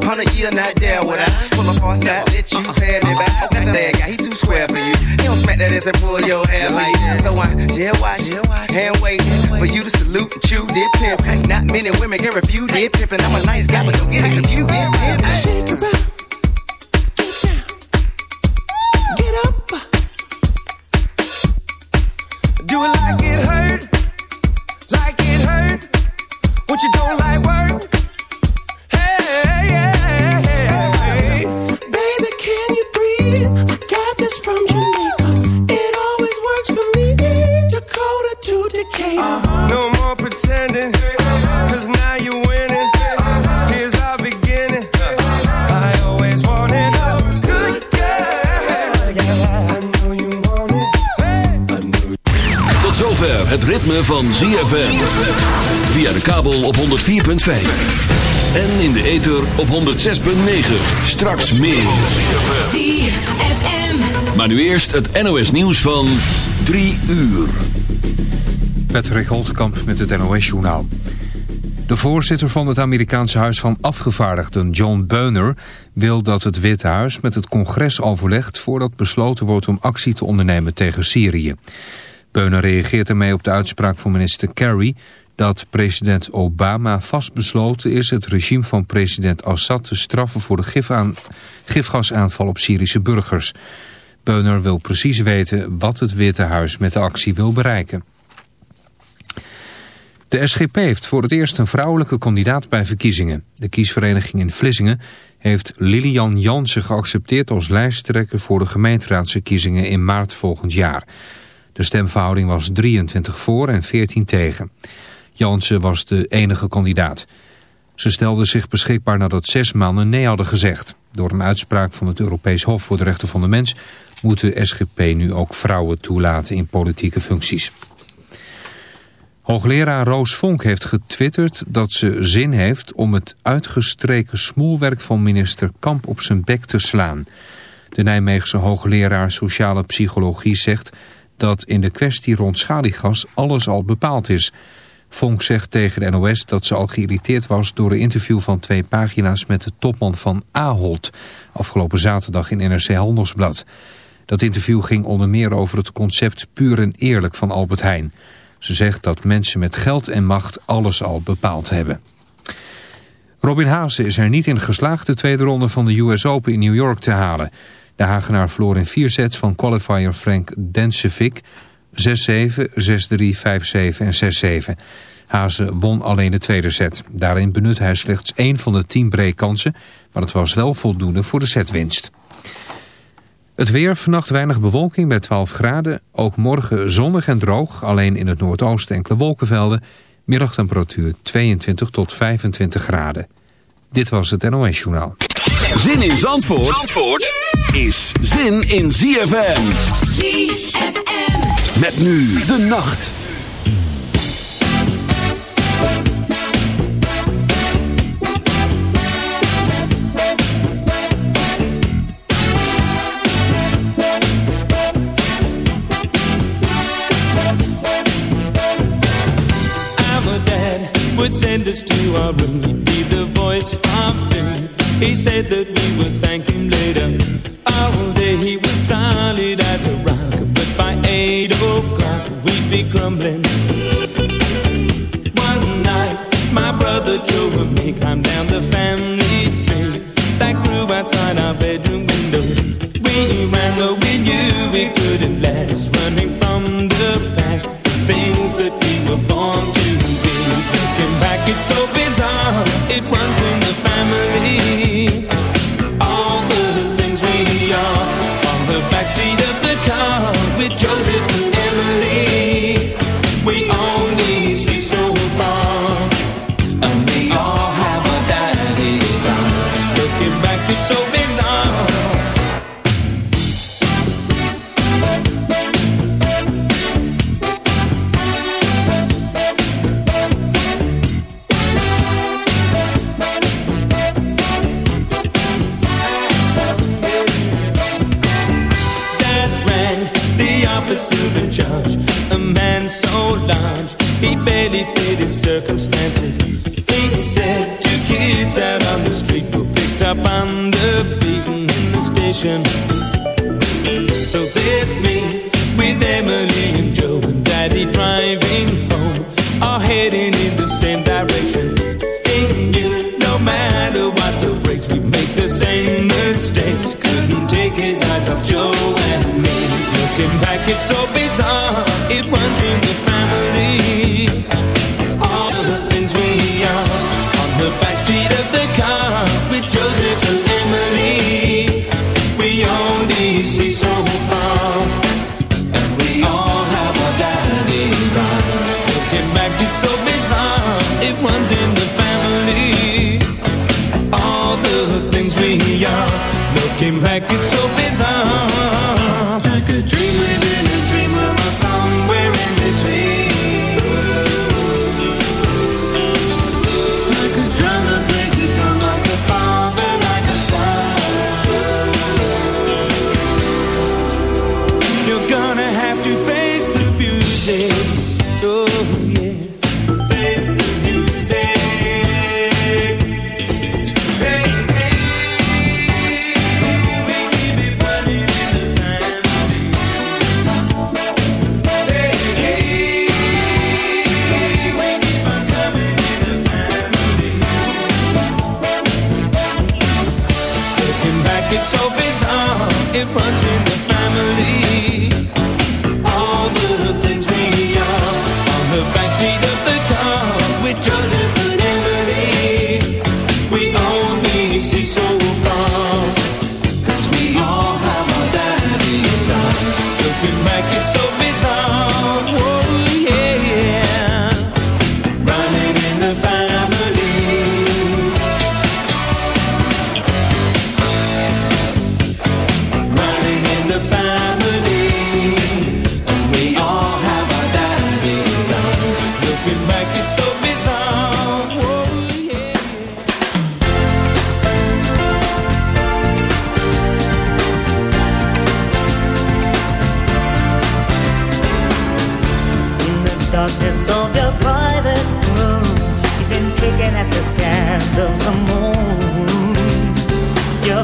hundred year not there would I pull a far side, let you uh-uh. pay me back. That leg guy, he too square for you. He don't smack that ass and pull your hair like that. So I jail watch, hand wait for you to salute and chew dip pimp. Not many women can refuse dip pimp, and I'm a nice guy, but don't get it confused. Shake it up, get down, get up. Do it like it hurt, like it hurt. What you don't like ritme van ZFM. Via de kabel op 104.5. En in de ether op 106.9. Straks meer. ZFM. Maar nu eerst het NOS nieuws van 3 uur. Patrick Holtkamp met het NOS-journaal. De voorzitter van het Amerikaanse Huis van Afgevaardigden, John Beuner... wil dat het Witte Huis met het congres overlegt... voordat besloten wordt om actie te ondernemen tegen Syrië. Beuner reageert ermee op de uitspraak van minister Kerry... dat president Obama vastbesloten is het regime van president Assad... te straffen voor de gifgasaanval op Syrische burgers. Beuner wil precies weten wat het Witte Huis met de actie wil bereiken. De SGP heeft voor het eerst een vrouwelijke kandidaat bij verkiezingen. De kiesvereniging in Vlissingen heeft Lilian Jansen geaccepteerd als lijsttrekker voor de gemeenteraadsverkiezingen in maart volgend jaar. De stemverhouding was 23 voor en 14 tegen. Jansen was de enige kandidaat. Ze stelde zich beschikbaar nadat zes mannen nee hadden gezegd. Door een uitspraak van het Europees Hof voor de Rechten van de Mens... moet de SGP nu ook vrouwen toelaten in politieke functies. Hoogleraar Roos Vonk heeft getwitterd dat ze zin heeft om het uitgestreken smoelwerk van minister Kamp op zijn bek te slaan. De Nijmeegse hoogleraar sociale psychologie zegt dat in de kwestie rond schaliegas alles al bepaald is. Vonk zegt tegen de NOS dat ze al geïrriteerd was door een interview van twee pagina's met de topman van Ahold, afgelopen zaterdag in NRC Handelsblad. Dat interview ging onder meer over het concept puur en eerlijk van Albert Heijn. Ze zegt dat mensen met geld en macht alles al bepaald hebben. Robin Haase is er niet in geslaagd de tweede ronde van de US Open in New York te halen. De Hagenaar verloor in vier sets van qualifier Frank Densevic 6-7, 6-3, 5-7 en 6-7. Haase won alleen de tweede set. Daarin benut hij slechts één van de tien breekkansen, maar het was wel voldoende voor de setwinst. Het weer, vannacht weinig bewolking bij 12 graden. Ook morgen zonnig en droog, alleen in het noordoosten enkele wolkenvelden. Middagtemperatuur 22 tot 25 graden. Dit was het NOS Journaal. Zin in Zandvoort, Zandvoort is zin in ZFM. ZFM. Met nu de nacht. our dad would send us to our room. He'd be the voice of doom. He said that we would thank him later. Oh, All day he was solid as a rock, but by eight o'clock we'd be crumbling. One night, my brother Joe and me climbed down the family came back, it's so bizarre.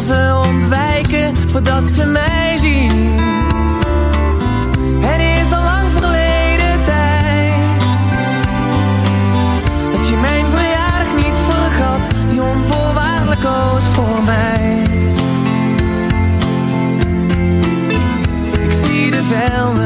Ze ontwijken voordat ze mij zien. Het is al lang verleden tijd Dat je mijn verjaardag niet vergat. Die onvoorwaardelijk koos voor mij. Ik zie de velden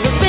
business.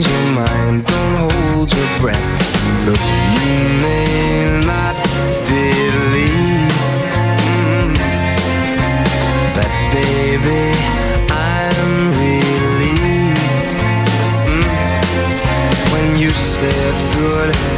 change your mind, don't hold your breath. Look, you may not believe mm, that, baby. I'm relieved mm, when you said good.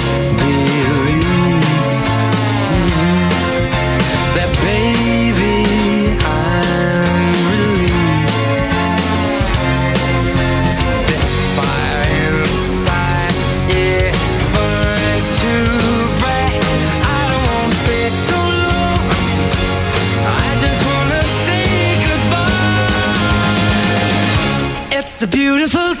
a beautiful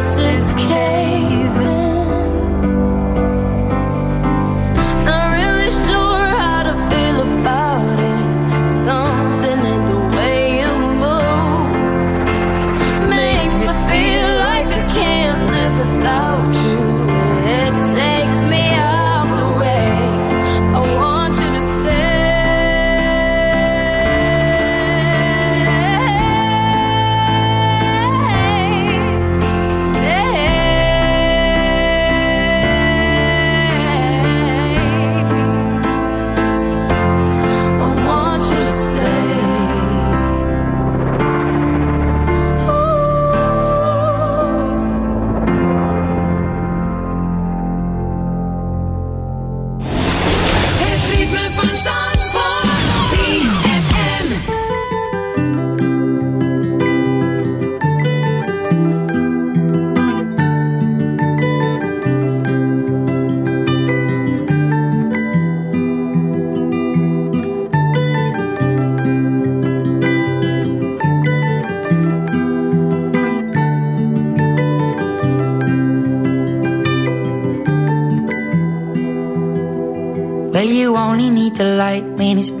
Xưa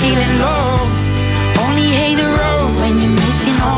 feeling low. Only hate the road when you're missing home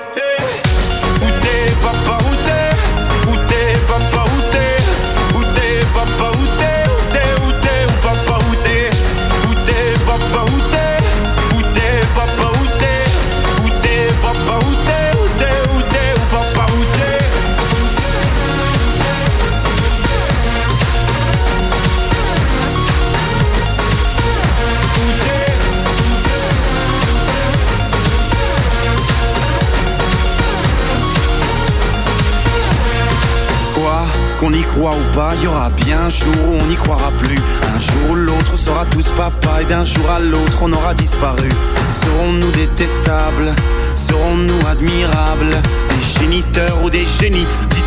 Jour où on n'y croira plus. Un jour ou l'autre, sera tous papa et d'un jour à l'autre, on aura disparu. Serons-nous détestables? Serons-nous admirables? Des géniteurs ou des génies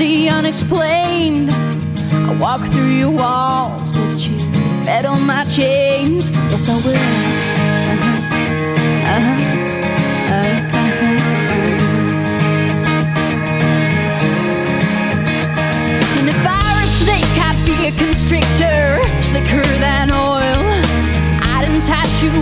the unexplained. I walk through your walls that you fed on my chains. Yes, I will. Uh-huh. Uh-huh. Uh-huh. And if I were a snake, I'd be a constrictor, slicker than oil. I'd entice you